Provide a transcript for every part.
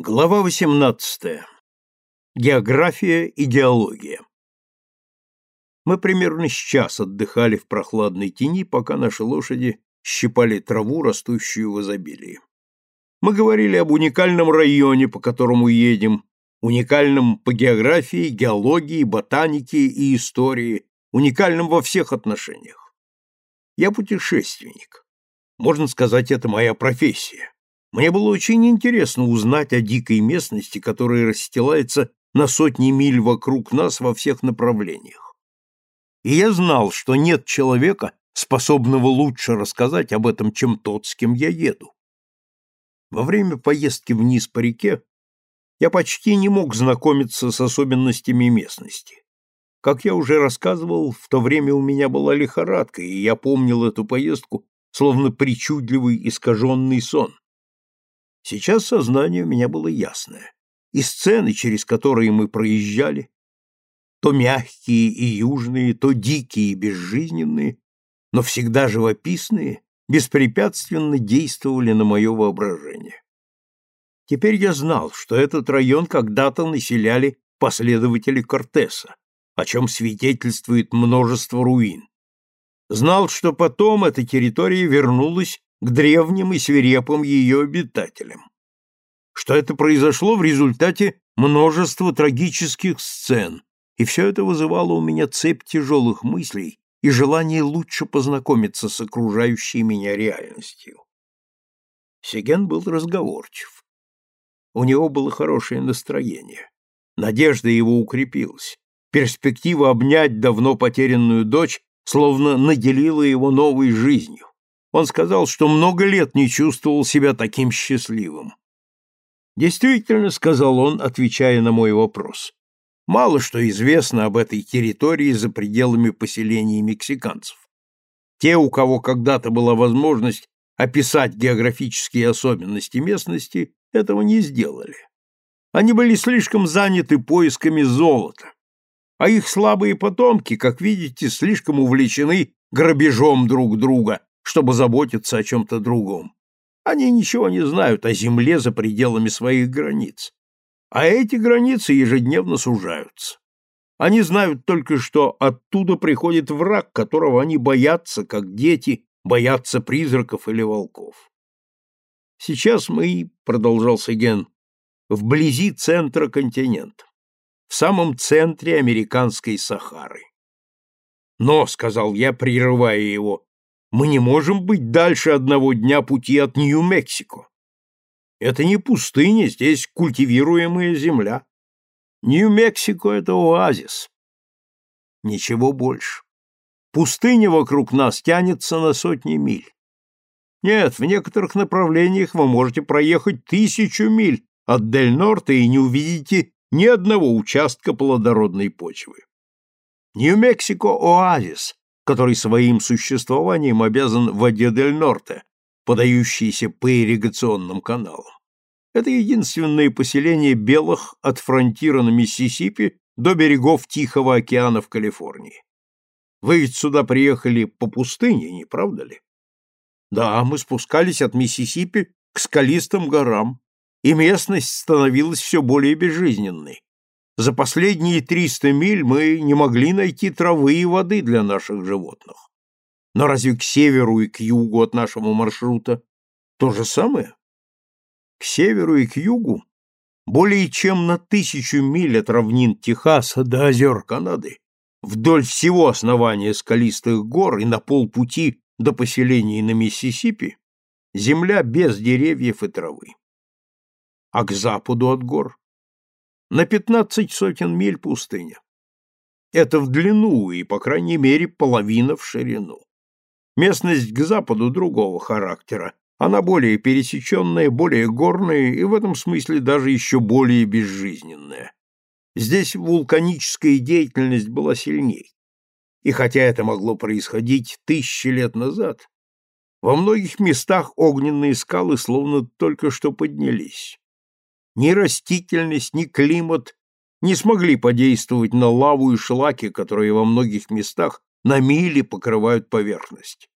Глава 18. География и геология. Мы примерно час отдыхали в прохладной тени, пока наши лошади щипали траву, растущую в изобилии. Мы говорили об уникальном районе, по которому едем, уникальном по географии, геологии, ботанике и истории, уникальном во всех отношениях. Я путешественник. Можно сказать, это моя профессия. Мне было очень интересно узнать о дикой местности, которая расстилается на сотни миль вокруг нас во всех направлениях. И я знал, что нет человека, способного лучше рассказать об этом, чем тот, с кем я еду. Во время поездки вниз по реке я почти не мог знакомиться с особенностями местности. Как я уже рассказывал, в то время у меня была лихорадка, и я помнил эту поездку словно причудливый искаженный сон. Сейчас сознание у меня было ясное, и сцены, через которые мы проезжали, то мягкие и южные, то дикие и безжизненные, но всегда живописные, беспрепятственно действовали на мое воображение. Теперь я знал, что этот район когда-то населяли последователи Кортеса, о чем свидетельствует множество руин. Знал, что потом эта территория вернулась к древним и свирепым ее обитателям. Что это произошло в результате множества трагических сцен, и все это вызывало у меня цепь тяжелых мыслей и желание лучше познакомиться с окружающей меня реальностью. Сеген был разговорчив. У него было хорошее настроение. Надежда его укрепилась. Перспектива обнять давно потерянную дочь словно наделила его новой жизнью. Он сказал, что много лет не чувствовал себя таким счастливым. Действительно, сказал он, отвечая на мой вопрос. Мало что известно об этой территории за пределами поселений мексиканцев. Те, у кого когда-то была возможность описать географические особенности местности, этого не сделали. Они были слишком заняты поисками золота, а их слабые потомки, как видите, слишком увлечены грабежом друг друга, чтобы заботиться о чем-то другом. Они ничего не знают о земле за пределами своих границ. А эти границы ежедневно сужаются. Они знают только, что оттуда приходит враг, которого они боятся, как дети боятся призраков или волков. Сейчас мы, — продолжал Сеген, — вблизи центра континента, в самом центре американской Сахары. Но, — сказал я, прерывая его, мы не можем быть дальше одного дня пути от Нью-Мексико. Это не пустыня, здесь культивируемая земля. Нью-Мексико — это оазис. Ничего больше. Пустыня вокруг нас тянется на сотни миль. Нет, в некоторых направлениях вы можете проехать тысячу миль от Дель-Норта и не увидите ни одного участка плодородной почвы. Нью-Мексико — оазис, который своим существованием обязан воде Дель Норте, подающейся по ирригационным каналам. Это единственное поселение белых от фронтира на Миссисипи до берегов Тихого океана в Калифорнии. Вы ведь сюда приехали по пустыне, не правда ли? Да, мы спускались от Миссисипи к скалистым горам, и местность становилась все более безжизненной. За последние 300 миль мы не могли найти травы и воды для наших животных. Но разве к северу и к югу от нашего маршрута то же самое? К северу и к югу более чем на тысячу миль от равнин Техаса до озер Канады, вдоль всего основания скалистых гор и на полпути до поселений на Миссисипи, земля без деревьев и травы. А к западу от гор на пятнадцать сотен миль пустыня. Это в длину и, по крайней мере, половина в ширину. Местность к западу другого характера. Она более пересеченная, более горная и в этом смысле даже еще более безжизненная. Здесь вулканическая деятельность была сильней. И хотя это могло происходить тысячи лет назад, во многих местах огненные скалы словно только что поднялись. Ни растительность, ни климат не смогли подействовать на лаву и шлаки, которые во многих местах на мили покрывают поверхность.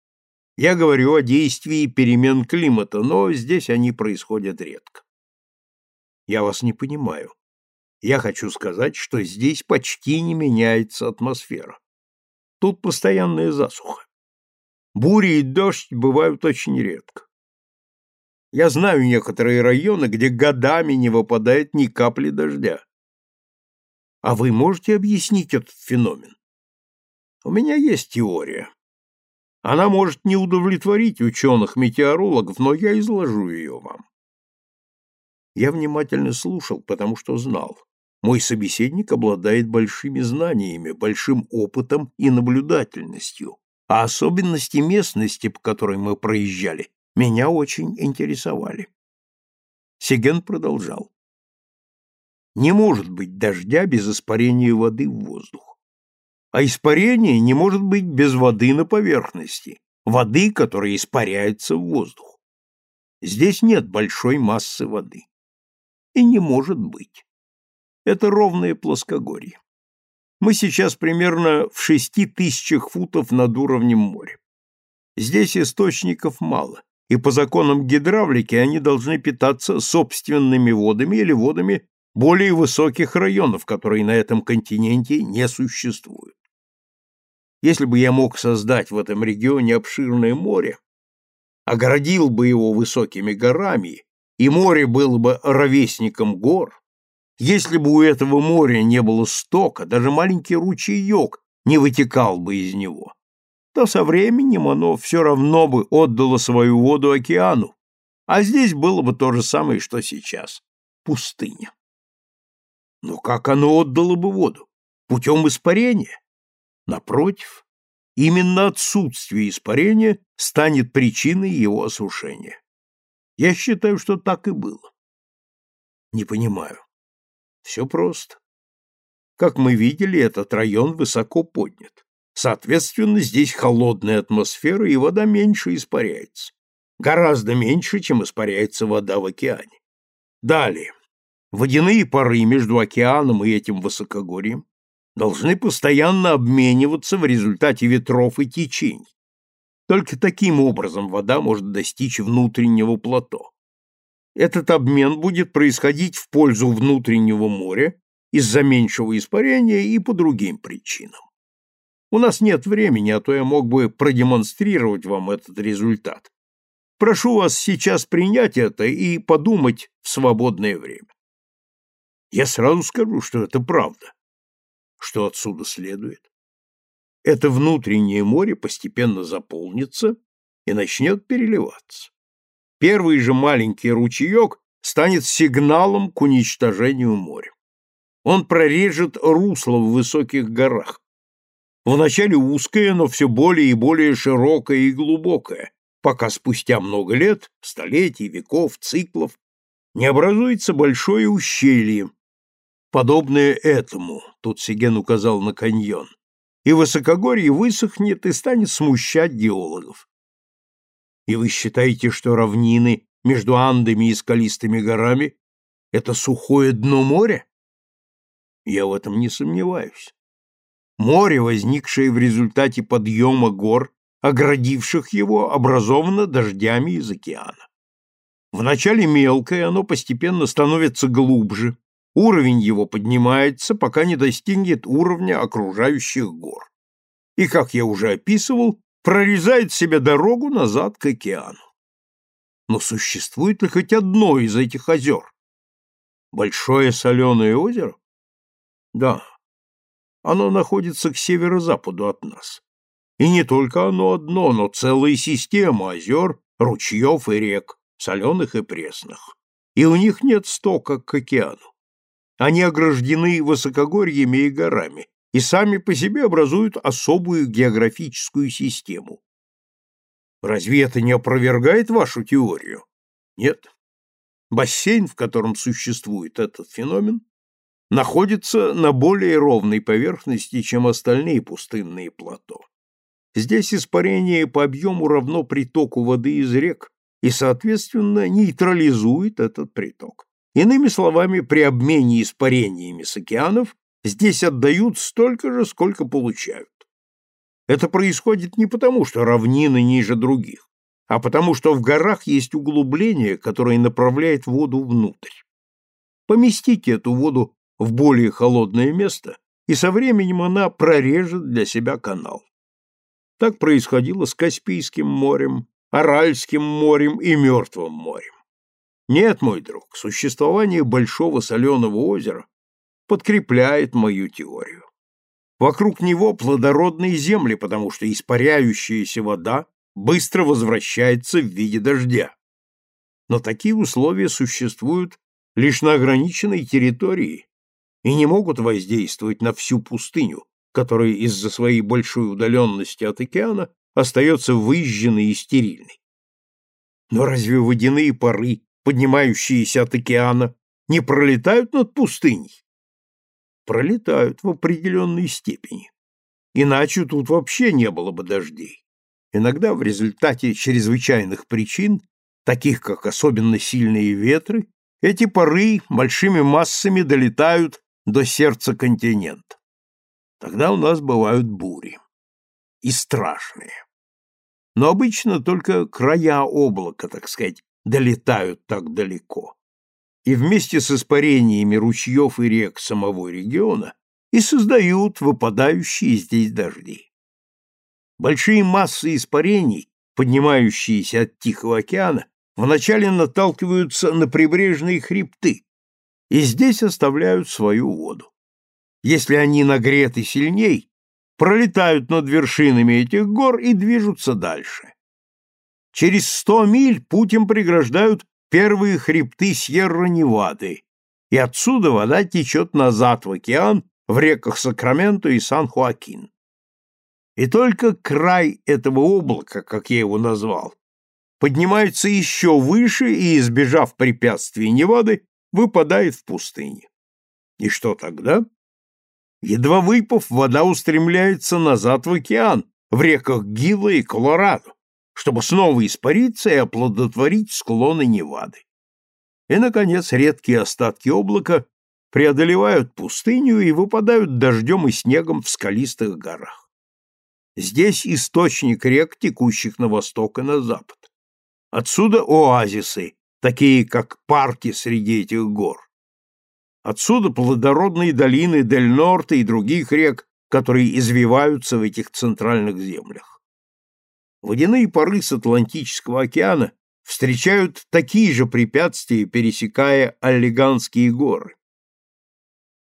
Я говорю о действии перемен климата, но здесь они происходят редко. Я вас не понимаю. Я хочу сказать, что здесь почти не меняется атмосфера. Тут постоянная засуха. Бури и дождь бывают очень редко. Я знаю некоторые районы, где годами не выпадает ни капли дождя. А вы можете объяснить этот феномен? У меня есть теория. Она может не удовлетворить ученых-метеорологов, но я изложу ее вам. Я внимательно слушал, потому что знал. Мой собеседник обладает большими знаниями, большим опытом и наблюдательностью, а особенности местности, по которой мы проезжали, меня очень интересовали. Сиген продолжал. Не может быть дождя без испарения воды в воздух. А испарение не может быть без воды на поверхности, воды, которая испаряется в воздух. Здесь нет большой массы воды. И не может быть. Это ровное плоскогорье. Мы сейчас примерно в шести тысячах футов над уровнем моря. Здесь источников мало, и по законам гидравлики они должны питаться собственными водами или водами более высоких районов, которые на этом континенте не существуют. Если бы я мог создать в этом регионе обширное море, оградил бы его высокими горами, и море было бы ровесником гор, если бы у этого моря не было стока, даже маленький ручеек не вытекал бы из него, то со временем оно все равно бы отдало свою воду океану, а здесь было бы то же самое, что сейчас — пустыня. Но как оно отдало бы воду? Путем испарения? Напротив, именно отсутствие испарения станет причиной его осушения. Я считаю, что так и было. Не понимаю. Все просто. Как мы видели, этот район высоко поднят. Соответственно, здесь холодная атмосфера, и вода меньше испаряется. Гораздо меньше, чем испаряется вода в океане. Далее. Водяные пары между океаном и этим высокогорьем должны постоянно обмениваться в результате ветров и течений. Только таким образом вода может достичь внутреннего плато. Этот обмен будет происходить в пользу внутреннего моря из-за меньшего испарения и по другим причинам. У нас нет времени, а то я мог бы продемонстрировать вам этот результат. Прошу вас сейчас принять это и подумать в свободное время. Я сразу скажу, что это правда. Что отсюда следует? Это внутреннее море постепенно заполнится и начнет переливаться. Первый же маленький ручеек станет сигналом к уничтожению моря. Он прорежет русло в высоких горах. Вначале узкое, но все более и более широкое и глубокое, пока спустя много лет, столетий, веков, циклов, не образуется большое ущелье, подобное этому, тут Сиген указал на каньон, и высокогорье высохнет и станет смущать геологов. И вы считаете, что равнины между Андами и скалистыми горами — это сухое дно моря? Я в этом не сомневаюсь. Море, возникшее в результате подъема гор, оградивших его, образовано дождями из океана. Вначале мелкое, оно постепенно становится глубже, уровень его поднимается, пока не достигнет уровня окружающих гор. И, как я уже описывал, прорезает себе дорогу назад к океану. Но существует ли хоть одно из этих озер? Большое соленое озеро? Да. Оно находится к северо-западу от нас. И не только оно одно, но целая система озер, ручьев и рек, соленых и пресных. И у них нет стока к океану. Они ограждены высокогорьями и горами, и сами по себе образуют особую географическую систему. Разве это не опровергает вашу теорию? Нет. Бассейн, в котором существует этот феномен, находится на более ровной поверхности, чем остальные пустынные плато. Здесь испарение по объему равно притоку воды из рек и, соответственно, нейтрализует этот приток. Иными словами, при обмене испарениями с океанов здесь отдают столько же, сколько получают. Это происходит не потому, что равнины ниже других, а потому что в горах есть углубление, которое направляет воду внутрь. Поместите эту воду в более холодное место, и со временем она прорежет для себя канал. Так происходило с Каспийским морем, Аральским морем и Мертвым морем. Нет, мой друг, существование большого соленого озера подкрепляет мою теорию. Вокруг него плодородные земли, потому что испаряющаяся вода быстро возвращается в виде дождя. Но такие условия существуют лишь на ограниченной территории и не могут воздействовать на всю пустыню, которая из-за своей большой удаленности от океана остается выжженной и стерильной. Но разве водяные пары, поднимающиеся от океана, не пролетают над пустыней? Пролетают в определенной степени. Иначе тут вообще не было бы дождей. Иногда в результате чрезвычайных причин, таких как особенно сильные ветры, эти пары большими массами долетают до сердца континента. Тогда у нас бывают бури. И страшные. Но обычно только края облака, так сказать, долетают так далеко. И вместе с испарениями ручьев и рек самого региона и создают выпадающие здесь дожди. Большие массы испарений, поднимающиеся от Тихого океана, вначале наталкиваются на прибрежные хребты и здесь оставляют свою воду. Если они нагреты сильней, пролетают над вершинами этих гор и движутся дальше. Через сто миль путем преграждают первые хребты Сьерра-Невады, и отсюда вода течет назад в океан в реках Сакраменто и Сан-Хуакин. И только край этого облака, как я его назвал, поднимается еще выше и, избежав препятствий Невады, выпадает в пустыне. И что тогда? Едва выпав, вода устремляется назад в океан, в реках Гила и Колорадо, чтобы снова испариться и оплодотворить склоны Невады. И, наконец, редкие остатки облака преодолевают пустыню и выпадают дождем и снегом в скалистых горах. Здесь источник рек, текущих на восток и на запад. Отсюда оазисы, такие как парки среди этих гор. Отсюда плодородные долины Дель-Норта и других рек, которые извиваются в этих центральных землях. Водяные пары с Атлантического океана встречают такие же препятствия, пересекая Аллиганские горы.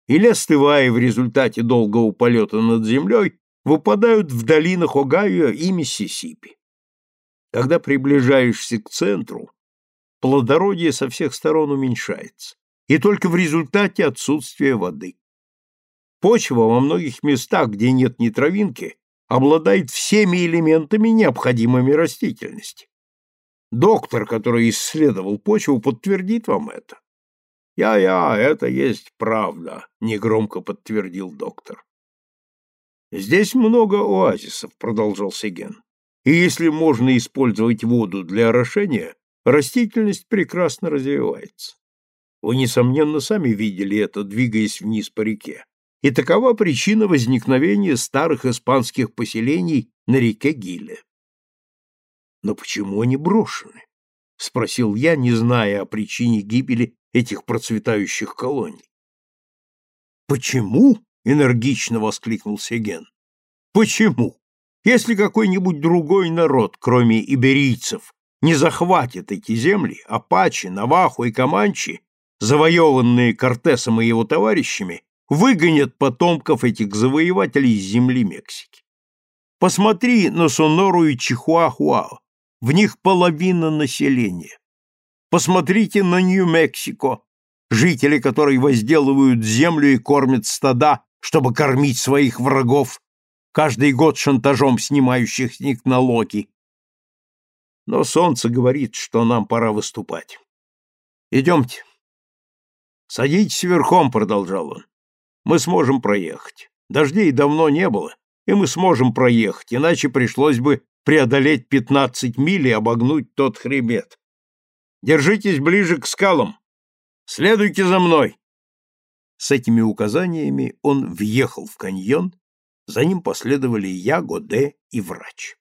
Или остывая в результате долгого полета над землей, выпадают в долинах Огайо и Миссисипи. Когда приближаешься к центру, плодородие со всех сторон уменьшается, и только в результате отсутствия воды. Почва во многих местах, где нет ни травинки, обладает всеми элементами, необходимыми растительности. Доктор, который исследовал почву, подтвердит вам это. «Я-я, это есть правда», — негромко подтвердил доктор. «Здесь много оазисов», — продолжал Сеген. «И если можно использовать воду для орошения, растительность прекрасно развивается. Вы, несомненно, сами видели это, двигаясь вниз по реке. И такова причина возникновения старых испанских поселений на реке Гиле. Но почему они брошены? — спросил я, не зная о причине гибели этих процветающих колоний. «Почему?» — энергично воскликнул Сеген. «Почему? Если какой-нибудь другой народ, кроме иберийцев, не захватит эти земли, апачи, наваху и команчи, завоеванные Кортесом и его товарищами, выгонят потомков этих завоевателей из земли Мексики. Посмотри на Сонору и Чихуахуао, в них половина населения. Посмотрите на Нью-Мексико, жители которой возделывают землю и кормят стада, чтобы кормить своих врагов, каждый год шантажом снимающих с них налоги, но солнце говорит, что нам пора выступать. Идемте. Садитесь верхом, продолжал он. Мы сможем проехать. Дождей давно не было, и мы сможем проехать, иначе пришлось бы преодолеть пятнадцать миль и обогнуть тот хребет. Держитесь ближе к скалам. Следуйте за мной. С этими указаниями он въехал в каньон, за ним последовали я, Годе и врач.